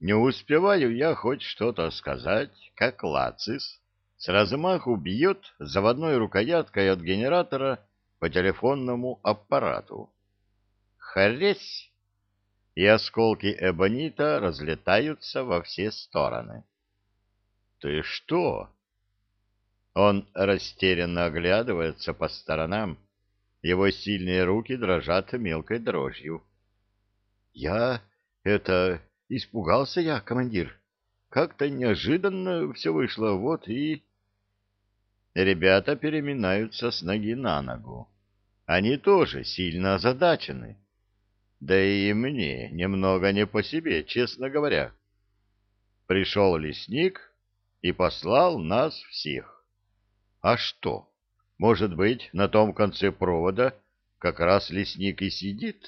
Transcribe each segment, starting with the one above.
Не успеваю я хоть что-то сказать, как Лацис с размаху бьет заводной рукояткой от генератора по телефонному аппарату. Хресь! И осколки эбонита разлетаются во все стороны. «Ты что?» Он растерянно оглядывается по сторонам. Его сильные руки дрожат мелкой дрожью. «Я... это... испугался я, командир. Как-то неожиданно все вышло, вот и...» Ребята переминаются с ноги на ногу. Они тоже сильно озадачены. Да и мне немного не по себе, честно говоря. Пришел лесник и послал нас всех. А что? Может быть, на том конце провода как раз лесник и сидит?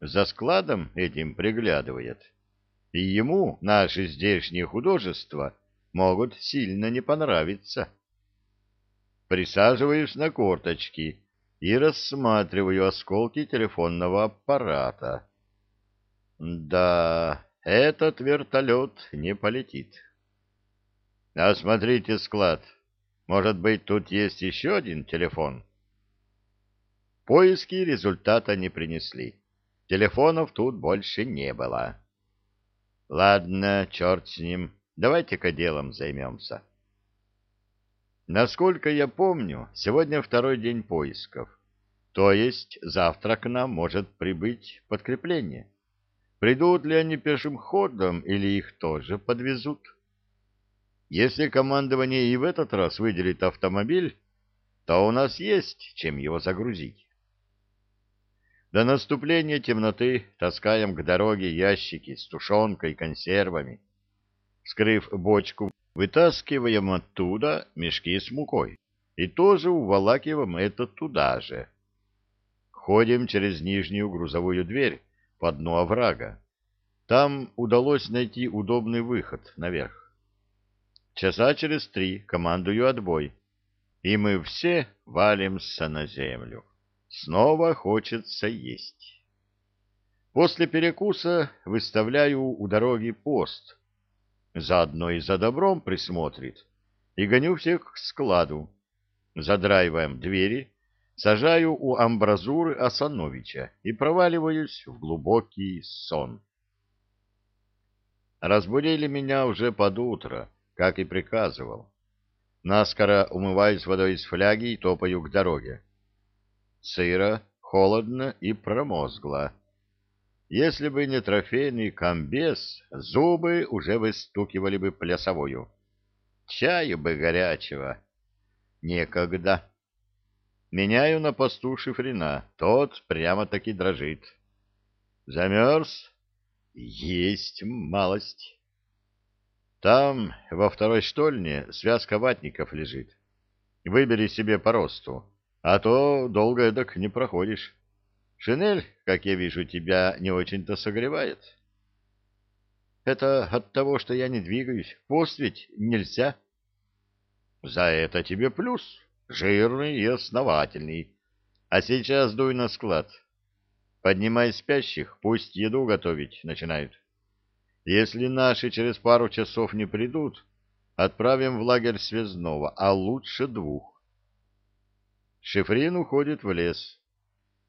За складом этим приглядывает. И ему наши здешние художества могут сильно не понравиться. Присаживаюсь на корточки и рассматриваю осколки телефонного аппарата. Да, этот вертолет не полетит. Осмотрите склад. Может быть, тут есть еще один телефон? Поиски результата не принесли. Телефонов тут больше не было. Ладно, черт с ним. Давайте-ка делом займемся. Насколько я помню, сегодня второй день поисков. То есть завтра к нам может прибыть подкрепление. Придут ли они пешим ходом или их тоже подвезут? Если командование и в этот раз выделит автомобиль, то у нас есть чем его загрузить. До наступления темноты таскаем к дороге ящики с тушенкой и консервами. Скрыв бочку Вытаскиваем оттуда мешки с мукой и тоже уволакиваем это туда же. Ходим через нижнюю грузовую дверь по дну оврага. Там удалось найти удобный выход наверх. Часа через три командую отбой, и мы все валимся на землю. Снова хочется есть. После перекуса выставляю у дороги пост — Заодно и за добром присмотрит. И гоню всех к складу. Задраиваем двери, сажаю у амбразуры Асановича и проваливаюсь в глубокий сон. Разбудили меня уже под утро, как и приказывал. Наскоро умываюсь водой из фляги и топаю к дороге. Сыро, холодно и промозгло. Если бы не трофейный комбез, зубы уже выстукивали бы плясовую. Чаю бы горячего. Некогда. Меняю на посту шифрена. Тот прямо-таки дрожит. Замерз? Есть малость. Там, во второй штольне, связка ватников лежит. Выбери себе по росту, а то долго эдак не проходишь. Шинель, как я вижу, тебя не очень-то согревает. Это от того, что я не двигаюсь. Пост ведь нельзя. За это тебе плюс. Жирный и основательный. А сейчас дуй на склад. Поднимай спящих, пусть еду готовить начинают. Если наши через пару часов не придут, отправим в лагерь связного, а лучше двух. Шифрин уходит в лес.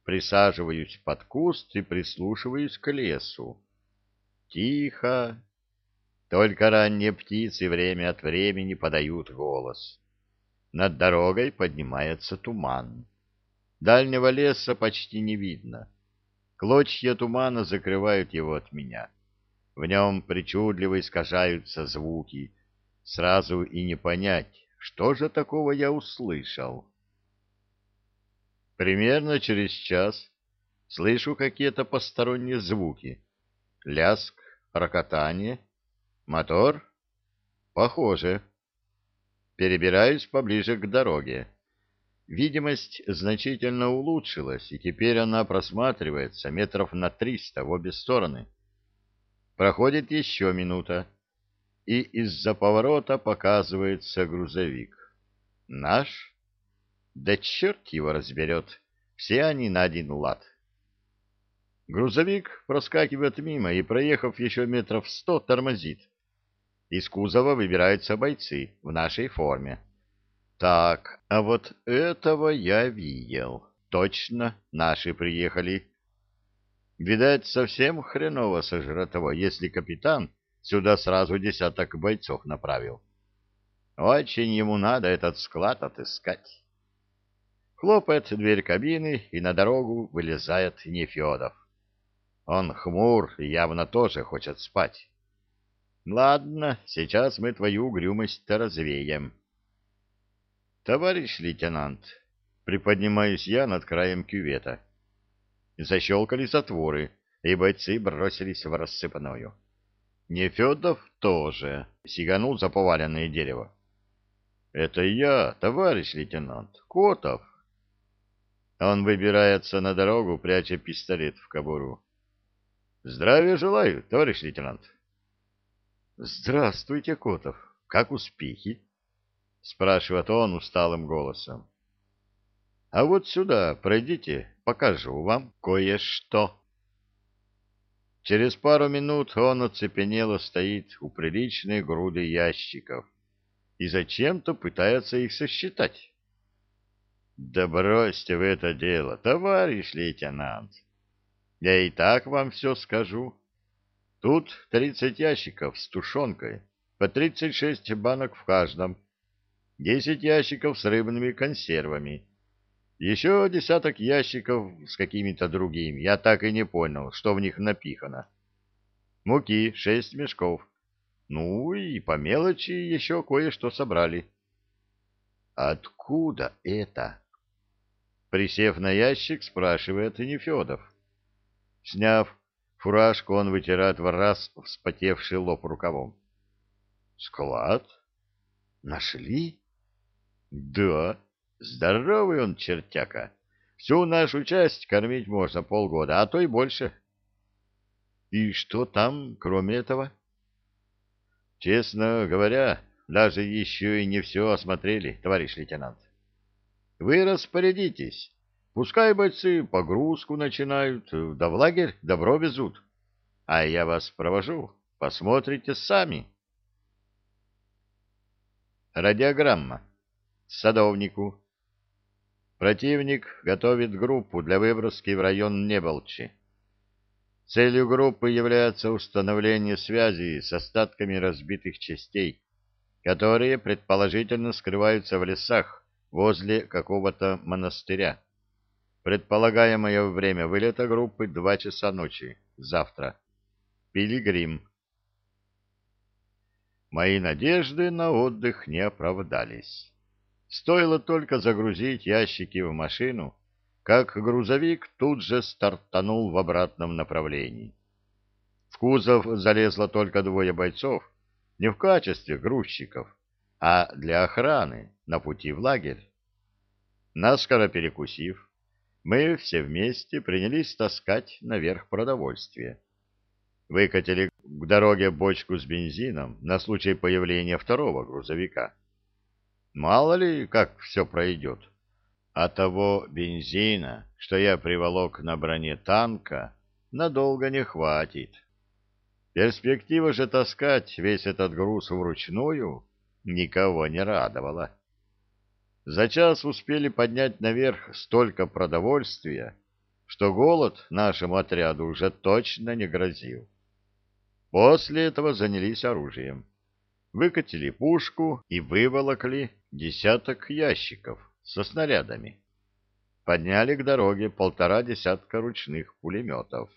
Присаживаюсь под куст и прислушиваюсь к лесу. Тихо. Только ранние птицы время от времени подают голос. Над дорогой поднимается туман. Дальнего леса почти не видно. Клочья тумана закрывают его от меня. В нем причудливо искажаются звуки. Сразу и не понять, что же такого я услышал. Примерно через час слышу какие-то посторонние звуки. Ляск, рокотание. Мотор? Похоже. Перебираюсь поближе к дороге. Видимость значительно улучшилась, и теперь она просматривается метров на триста в обе стороны. Проходит еще минута, и из-за поворота показывается грузовик. Наш? Да черт его разберет, все они на один лад. Грузовик проскакивает мимо и, проехав еще метров сто, тормозит. Из кузова выбираются бойцы в нашей форме. Так, а вот этого я видел. Точно, наши приехали. Видать, совсем хреново сожратого, если капитан сюда сразу десяток бойцов направил. Очень ему надо этот склад отыскать. Хлопает дверь кабины, и на дорогу вылезает Нефедов. Он хмур и явно тоже хочет спать. Ладно, сейчас мы твою угрюмость-то развеем. Товарищ лейтенант, приподнимаюсь я над краем кювета. Защелкали затворы, и бойцы бросились в рассыпанную. Нефедов тоже сиганул за поваленное дерево. — Это я, товарищ лейтенант, Котов. Он выбирается на дорогу, пряча пистолет в кобуру. — Здравия желаю, товарищ лейтенант. — Здравствуйте, Котов. Как успехи? — спрашивает он усталым голосом. — А вот сюда пройдите, покажу вам кое-что. Через пару минут он оцепенело стоит у приличной груды ящиков и зачем-то пытается их сосчитать. Да бросьте вы это дело, товарищ лейтенант. Я и так вам все скажу. Тут тридцать ящиков с тушенкой, по тридцать шесть банок в каждом, десять ящиков с рыбными консервами, еще десяток ящиков с какими-то другими. Я так и не понял, что в них напихано. Муки шесть мешков. Ну и по мелочи еще кое-что собрали. Откуда это? Присев на ящик, спрашивает Нефедов. Сняв фуражку, он вытирает в раз вспотевший лоб рукавом. Склад? Нашли? Да. Здоровый он, чертяка. Всю нашу часть кормить можно полгода, а то и больше. И что там, кроме этого? Честно говоря, даже еще и не все осмотрели, товарищ лейтенант. Вы распорядитесь. Пускай бойцы погрузку начинают, да в лагерь добро везут. А я вас провожу, посмотрите сами. Радиограмма. Садовнику. Противник готовит группу для выброски в район Неболчи. Целью группы является установление связи с остатками разбитых частей, которые предположительно скрываются в лесах, возле какого-то монастыря. Предполагаемое время вылета группы — два часа ночи. Завтра. Пилигрим. Мои надежды на отдых не оправдались. Стоило только загрузить ящики в машину, как грузовик тут же стартанул в обратном направлении. В кузов залезло только двое бойцов, не в качестве грузчиков, а для охраны на пути в лагерь. Наскоро перекусив, мы все вместе принялись таскать наверх продовольствие. Выкатили к дороге бочку с бензином на случай появления второго грузовика. Мало ли, как все пройдет. А того бензина, что я приволок на броне танка, надолго не хватит. Перспектива же таскать весь этот груз вручную никого не радовала. За час успели поднять наверх столько продовольствия, что голод нашему отряду уже точно не грозил. После этого занялись оружием. Выкатили пушку и выволокли десяток ящиков со снарядами. Подняли к дороге полтора десятка ручных пулеметов.